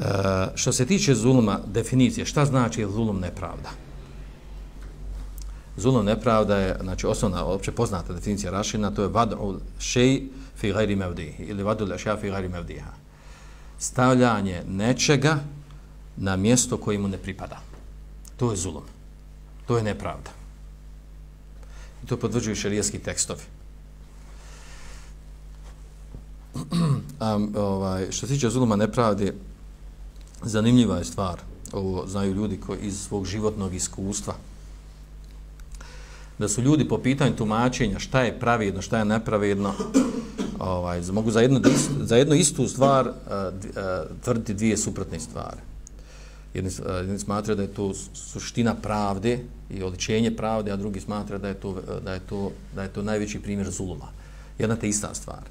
E, što se tiče zuluma, definicije, šta znači zulum nepravda? Zulum nepravda je, znači, osnovna, opće poznata definicija Rašina, to je vad'u šej fi gajri mevdihi, ili vad'u lešja fi gajri mevdiha. Stavljanje nečega na mjesto koje mu ne pripada. To je zulum. To je nepravda. I to podvrđuju šarijeski tekstovi. um, ovaj, što se tiče zuluma nepravde, zanimljiva je stvar. Ovo znaju ljudi koji iz svog životnog iskustva. Da su ljudi po pitanju tumačenja šta je pravedno, šta je nepravedno, ovaj, mogu za jednu, za jednu istu stvar uh, uh, tvrditi dvije suprotne stvari jedni, eh, jedni smatra da je to suština pravde i oličenje pravde, a drugi smatra da je to, da je to, da je to najveći primjer zuluma. Jedna te ista stvar.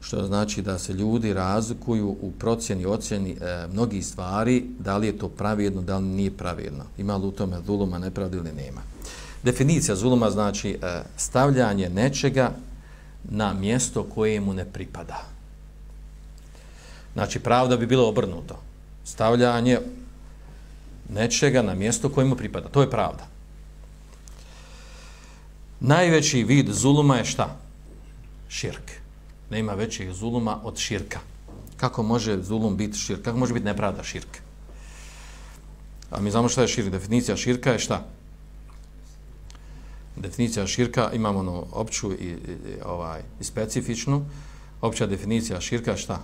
Što znači da se ljudi razlikuju u procjeni ocjeni e, mnogi stvari, da li je to pravedno, da li nije pravedno. Ima li u tome zuluma, nepravde ili nema. Definicija zuluma znači e, stavljanje nečega na mjesto koje mu ne pripada. Znači, pravda bi bilo obrnuto. Stavljanje nečega na mjesto kojemu pripada. To je pravda. Najveći vid zuluma je šta? Širk. Nema većeg zuluma od širka. Kako može zulum biti širk? Kako može biti nepravda širk? A mi znamo šta je širk. Definicija širka je šta? Definicija širka, imamo ono opću i, i, ovaj, i specifičnu. Opća definicija širka je šta?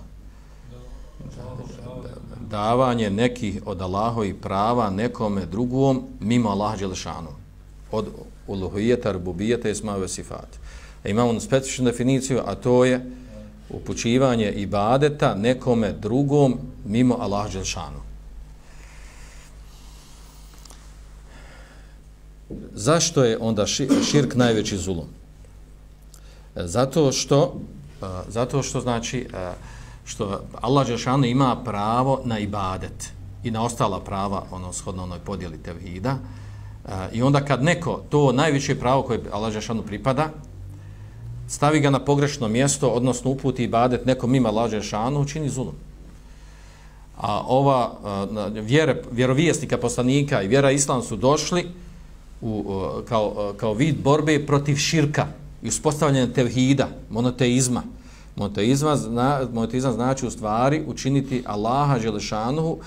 davanje nekih od Allahovi prava nekome drugom mimo Allaha Đelešanu. Od uluhijeta, rububijeta i smave sifat. E, imamo specifičnu definiciju, a to je upućivanje ibadeta nekome drugom mimo Allah Đelšanu. Zašto je onda širk najveći zulum? E, zato što, e, zato što znači, što Allah Đelšanu ima pravo na ibadet i na ostala prava, ono shodno onoj podijeli tevhida. I onda kad neko to najviše pravo koje Allah Đelšanu pripada, stavi ga na pogrešno mjesto, odnosno uputi ibadet nekom ima lađe šanu, učini zulum. A ova a, vjere, vjerovijesnika, poslanika i vjera islam su došli u, kao, kao vid borbe protiv širka i uspostavljanja tevhida, monoteizma, Monoteizam, zna, monoteizam znači u stvari učiniti Allaha Želešanuhu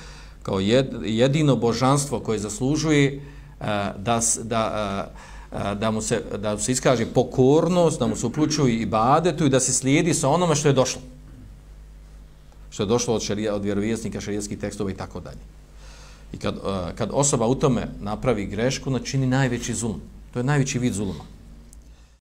kao jed, jedino božanstvo koje zaslužuje e, da, da, e, da, mu se, da mu se iskaže pokornost, da mu se uključuje i badetu i da se slijedi sa onome što je došlo. Što je došlo od, šarija, od vjerovijesnika, šarijetskih tekstova i tako dalje. I kad, kad osoba u tome napravi grešku, načini najveći zulum. To je najveći vid zuluma.